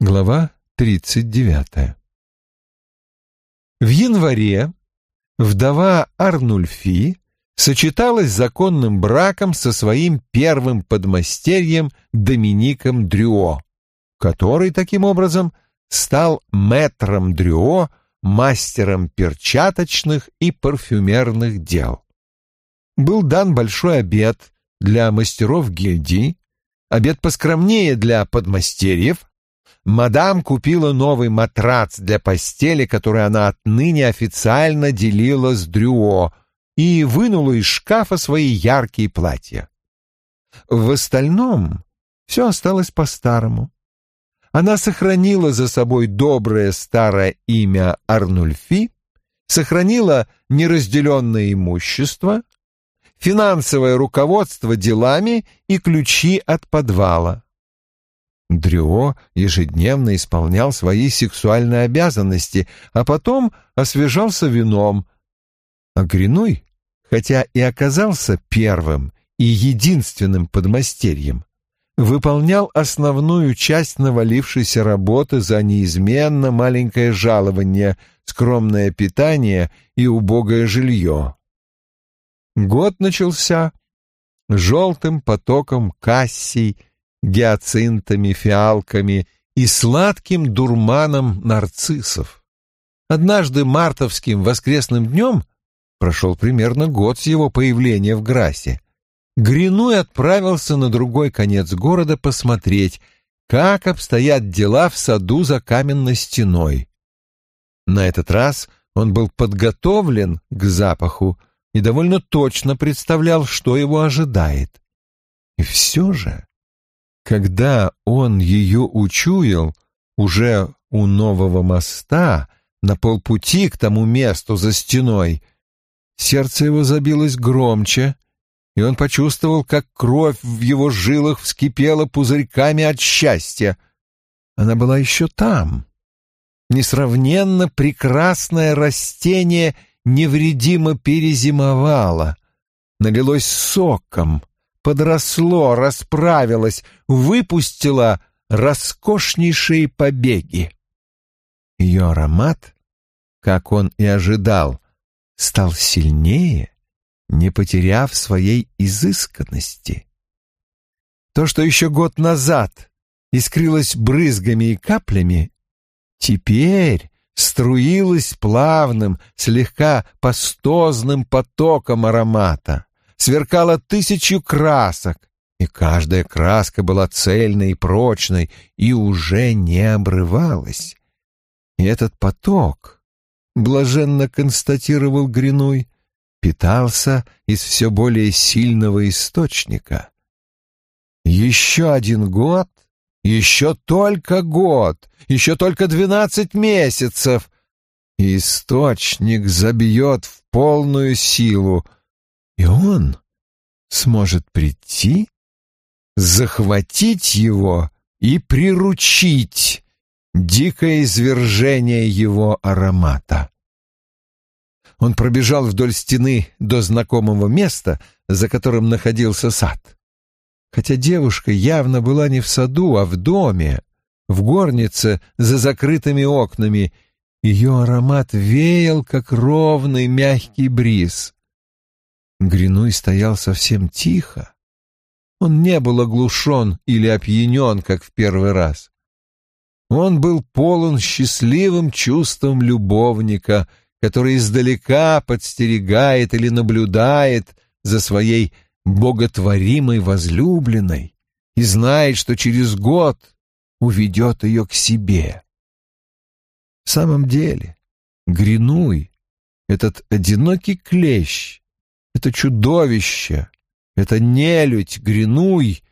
Глава 39. В январе вдова Арнульфи сочеталась законным браком со своим первым подмастерьем Домиником Дрюо, который, таким образом, стал мэтром Дрюо, мастером перчаточных и парфюмерных дел. Был дан большой обед для мастеров гильдии, обед поскромнее для подмастерьев, мадам купила новый матрац для постели, который она отныне официально делила с Дрюо, и вынула из шкафа свои яркие платья. В остальном все осталось по-старому. Она сохранила за собой доброе старое имя Арнульфи, сохранила неразделенное имущество, финансовое руководство делами и ключи от подвала. Дрюо ежедневно исполнял свои сексуальные обязанности, а потом освежался вином. А Гринуй, хотя и оказался первым и единственным подмастерьем, выполнял основную часть навалившейся работы за неизменно маленькое жалование, скромное питание и убогое жилье. Год начался желтым потоком кассий, гиацинтами, фиалками и сладким дурманом нарциссов. Однажды мартовским воскресным днем прошел примерно год с его появления в Грасе. Гринуй отправился на другой конец города посмотреть, как обстоят дела в саду за каменной стеной. На этот раз он был подготовлен к запаху и довольно точно представлял, что его ожидает. И все же когда он ее учуял, уже у нового моста, на полпути к тому месту за стеной, сердце его забилось громче, и он почувствовал, как кровь в его жилах вскипела пузырьками от счастья. Она была еще там. Несравненно прекрасное растение невредимо перезимовало, налилось соком, подросло, расправилось, выпустило роскошнейшие побеги. Ее аромат, как он и ожидал, стал сильнее, не потеряв своей изысканности. То, что еще год назад искрилось брызгами и каплями, теперь струилось плавным, слегка пастозным потоком аромата сверкала тысячу красок, и каждая краска была цельной и прочной и уже не обрывалась. И этот поток, блаженно констатировал Гринуй, питался из все более сильного источника. Еще один год, еще только год, еще только двенадцать месяцев, и источник забьет в полную силу — и он сможет прийти, захватить его и приручить дикое извержение его аромата. Он пробежал вдоль стены до знакомого места, за которым находился сад. Хотя девушка явно была не в саду, а в доме, в горнице за закрытыми окнами, ее аромат веял, как ровный мягкий бриз. Гринуй стоял совсем тихо. Он не был оглушен или опьянен, как в первый раз. Он был полон счастливым чувством любовника, который издалека подстерегает или наблюдает за своей боготворимой возлюбленной и знает, что через год уведет ее к себе. В самом деле, Гринуй, этот одинокий клещ, это чудовище, это нелюдь, Гринуй,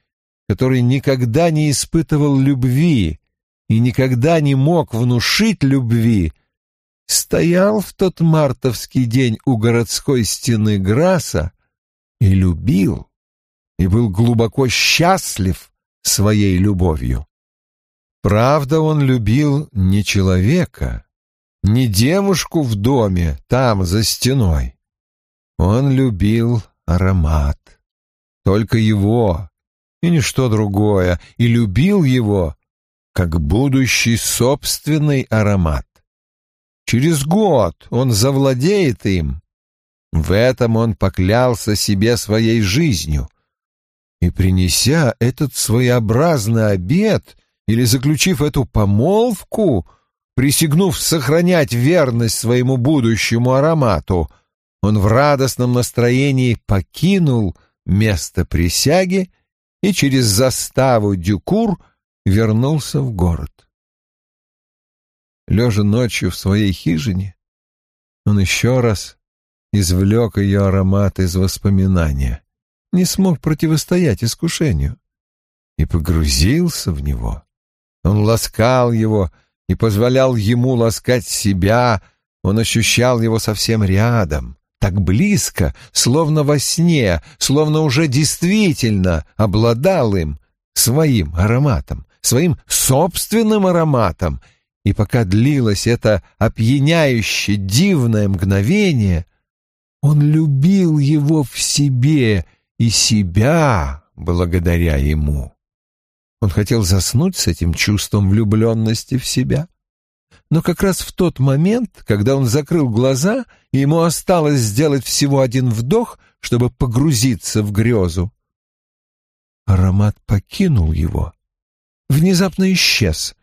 который никогда не испытывал любви и никогда не мог внушить любви, стоял в тот мартовский день у городской стены Граса и любил, и был глубоко счастлив своей любовью. Правда, он любил не человека, не девушку в доме, там, за стеной. Он любил аромат. Только его и ничто другое, и любил его, как будущий собственный аромат. Через год он завладеет им. В этом он поклялся себе своей жизнью. И принеся этот своеобразный обет или заключив эту помолвку, присягнув сохранять верность своему будущему аромату, он в радостном настроении покинул место присяги и через заставу Дюкур вернулся в город. Лежа ночью в своей хижине, он еще раз извлек ее аромат из воспоминания, не смог противостоять искушению и погрузился в него. Он ласкал его и позволял ему ласкать себя, он ощущал его совсем рядом, так близко, словно во сне, словно уже действительно обладал им, своим ароматом, своим собственным ароматом, и пока длилось это опьяняюще дивное мгновение, он любил его в себе и себя благодаря ему. Он хотел заснуть с этим чувством влюбленности в себя. Но как раз в тот момент, когда он закрыл глаза, и ему осталось сделать всего один вдох, чтобы погрузиться в грезу, аромат покинул его, внезапно исчез.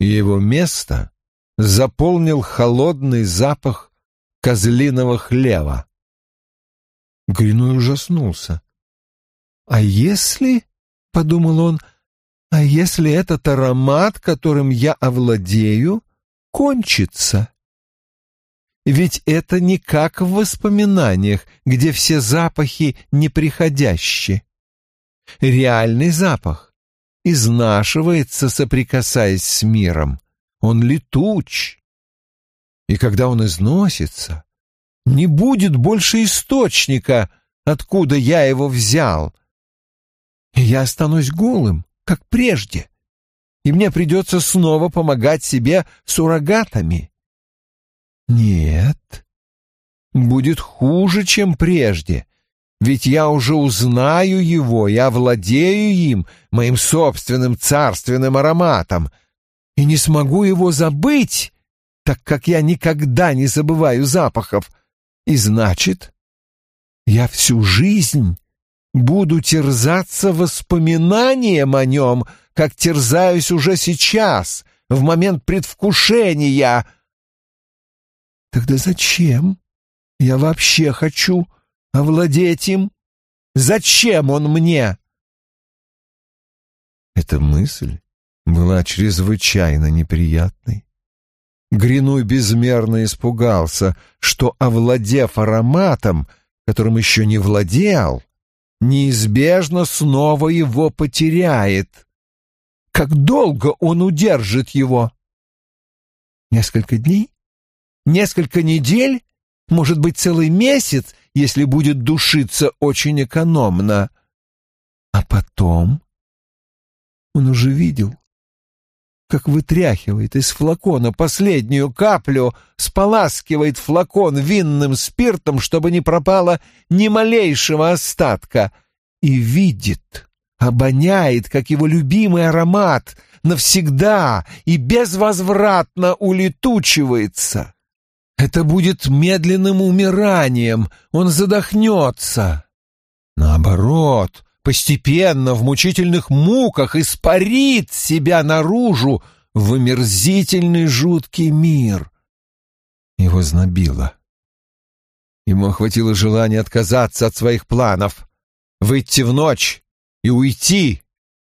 И его место заполнил холодный запах козлиного хлева. Гриной ужаснулся. «А если...» — подумал он, — «а если этот аромат, которым я овладею, кончится?» Ведь это не как в воспоминаниях, где все запахи неприходящие. Реальный запах изнашивается, соприкасаясь с миром. Он летуч. И когда он износится, не будет больше источника, откуда я его взял — и я останусь голым, как прежде, и мне придется снова помогать себе суррогатами. Нет, будет хуже, чем прежде, ведь я уже узнаю его, я владею им, моим собственным царственным ароматом, и не смогу его забыть, так как я никогда не забываю запахов, и значит, я всю жизнь буду терзаться воспоминанием о нем, как терзаюсь уже сейчас, в момент предвкушения. Тогда зачем я вообще хочу овладеть им? Зачем он мне? Эта мысль была чрезвычайно неприятной. Гринуй безмерно испугался, что, овладев ароматом, которым еще не владел, неизбежно снова его потеряет. Как долго он удержит его? Несколько дней? Несколько недель? Может быть, целый месяц, если будет душиться очень экономно. А потом он уже видел, как вытряхивает из флакона последнюю каплю, споласкивает флакон винным спиртом, чтобы не пропало ни малейшего остатка, и видит, обоняет, как его любимый аромат навсегда и безвозвратно улетучивается. Это будет медленным умиранием, он задохнется. Наоборот, постепенно в мучительных муках испарит себя наружу в омерзительный жуткий мир. Его знобило. Ему охватило желание отказаться от своих планов, выйти в ночь и уйти,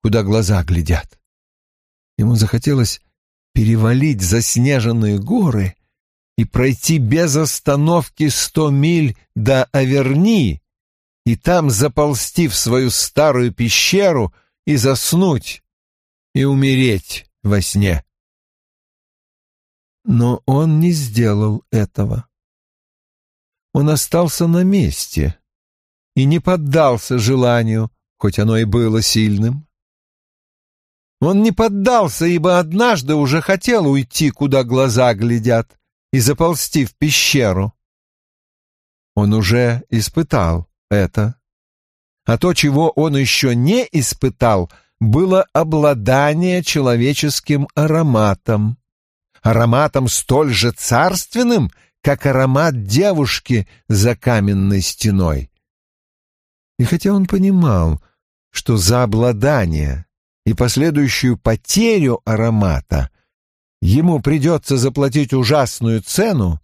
куда глаза глядят. Ему захотелось перевалить заснеженные горы и пройти без остановки сто миль до Аверни, и там заползти в свою старую пещеру и заснуть, и умереть во сне. Но он не сделал этого. Он остался на месте и не поддался желанию, хоть оно и было сильным. Он не поддался, ибо однажды уже хотел уйти, куда глаза глядят, и заползти в пещеру. Он уже испытал это. А то, чего он еще не испытал, было обладание человеческим ароматом. Ароматом столь же царственным, как аромат девушки за каменной стеной. И хотя он понимал, что за обладание и последующую потерю аромата ему придется заплатить ужасную цену,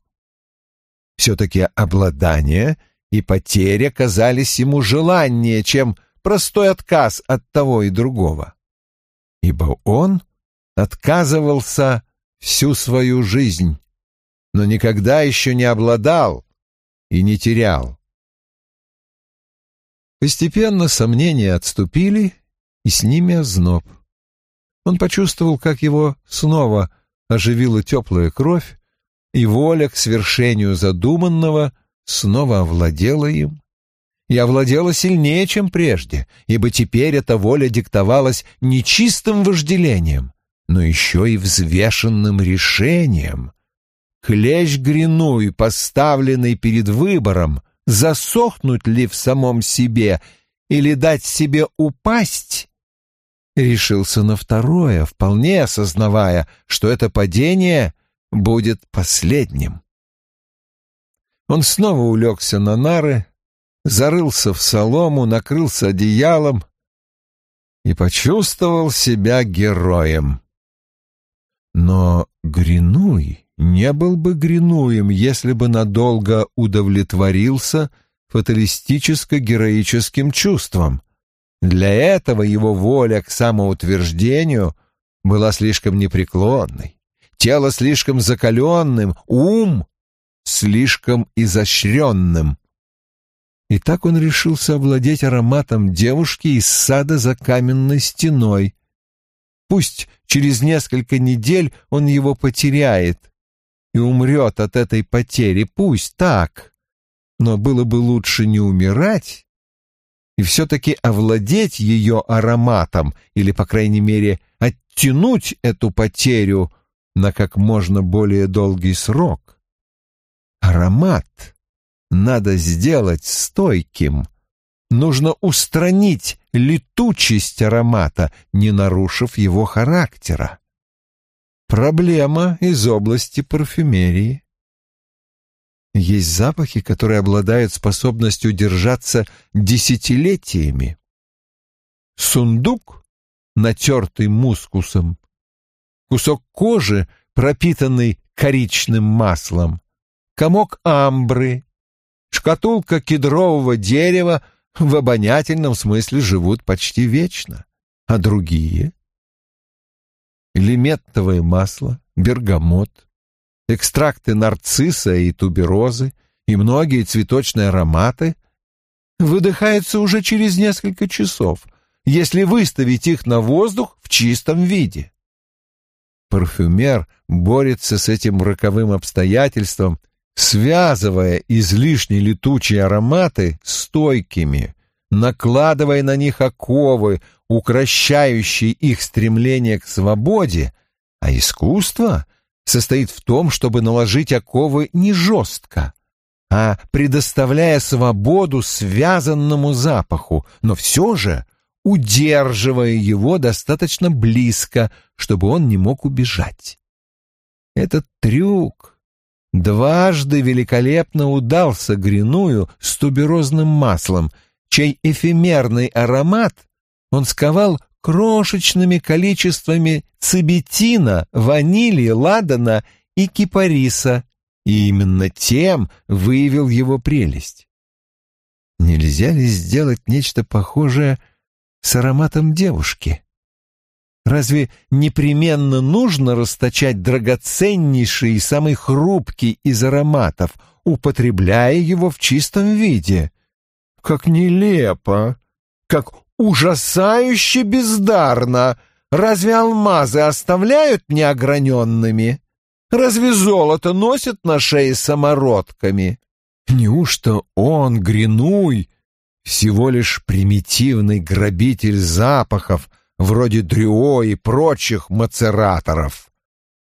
все-таки обладание и потеря казались ему желаннее, чем простой отказ от того и другого. Ибо он отказывался всю свою жизнь, но никогда еще не обладал и не терял. Постепенно сомнения отступили, и с ними озноб. Он почувствовал, как его снова оживила теплая кровь, и воля к свершению задуманного снова овладела им. И овладела сильнее, чем прежде, ибо теперь эта воля диктовалась не чистым вожделением, но еще и взвешенным решением. Клещ Гринуй, поставленный перед выбором, засохнуть ли в самом себе или дать себе упасть, решился на второе, вполне осознавая, что это падение будет последним. Он снова улегся на нары, зарылся в солому, накрылся одеялом и почувствовал себя героем. Но Гринуй не был бы Гринуем, если бы надолго удовлетворился фаталистическо-героическим чувством. Для этого его воля к самоутверждению была слишком непреклонной, тело слишком закаленным, ум слишком изощренным. И так он решился овладеть ароматом девушки из сада за каменной стеной. Пусть через несколько недель он его потеряет и умрет от этой потери, пусть так. Но было бы лучше не умирать и все-таки овладеть ее ароматом или, по крайней мере, оттянуть эту потерю на как можно более долгий срок. Аромат надо сделать стойким. Нужно устранить летучесть аромата, не нарушив его характера. Проблема из области парфюмерии. Есть запахи, которые обладают способностью держаться десятилетиями. Сундук, натертый мускусом, кусок кожи, пропитанный коричным маслом, комок амбры, шкатулка кедрового дерева в обонятельном смысле живут почти вечно, а другие — лиметтовое масло, бергамот, экстракты нарцисса и туберозы и многие цветочные ароматы выдыхаются уже через несколько часов, если выставить их на воздух в чистом виде. Парфюмер борется с этим роковым обстоятельством связывая излишне летучие ароматы стойкими, накладывая на них оковы, укращающие их стремление к свободе, а искусство состоит в том, чтобы наложить оковы не жестко, а предоставляя свободу связанному запаху, но все же удерживая его достаточно близко, чтобы он не мог убежать. Этот трюк дважды великолепно удался Гриную с туберозным маслом, чей эфемерный аромат он сковал крошечными количествами цибетина, ванили, ладана и кипариса, и именно тем выявил его прелесть. Нельзя ли сделать нечто похожее с ароматом девушки? Разве непременно нужно расточать драгоценнейший и самый хрупкий из ароматов, употребляя его в чистом виде? Как нелепо! Как ужасающе бездарно! Разве алмазы оставляют неограненными? Разве золото носят на шее самородками? Неужто он, Гринуй, всего лишь примитивный грабитель запахов — вроде Дрюо и прочих мацераторов,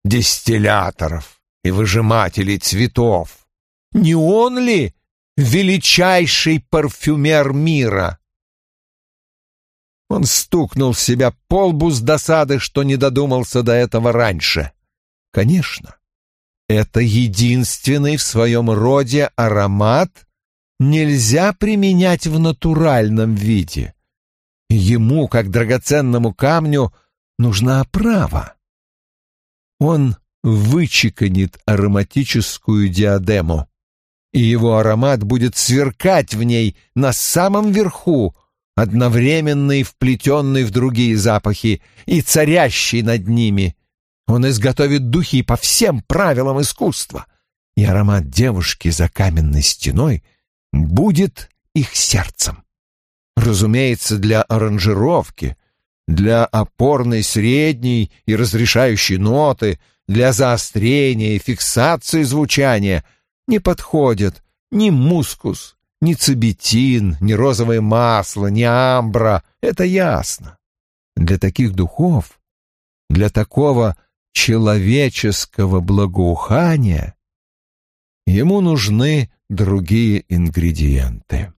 дистилляторов и выжимателей цветов. Не он ли величайший парфюмер мира? Он стукнул себя по лбу с досады, что не додумался до этого раньше. Конечно, это единственный в своем роде аромат нельзя применять в натуральном виде. Ему, как драгоценному камню, нужна оправа. Он вычеканит ароматическую диадему, и его аромат будет сверкать в ней на самом верху, одновременно и вплетенный в другие запахи и царящий над ними. Он изготовит духи по всем правилам искусства, и аромат девушки за каменной стеной будет их сердцем. Разумеется, для аранжировки, для опорной средней и разрешающей ноты, для заострения и фиксации звучания не подходят ни мускус, ни цибетин, ни розовое масло, ни амбра. Это ясно. Для таких духов, для такого человеческого благоухания ему нужны другие ингредиенты.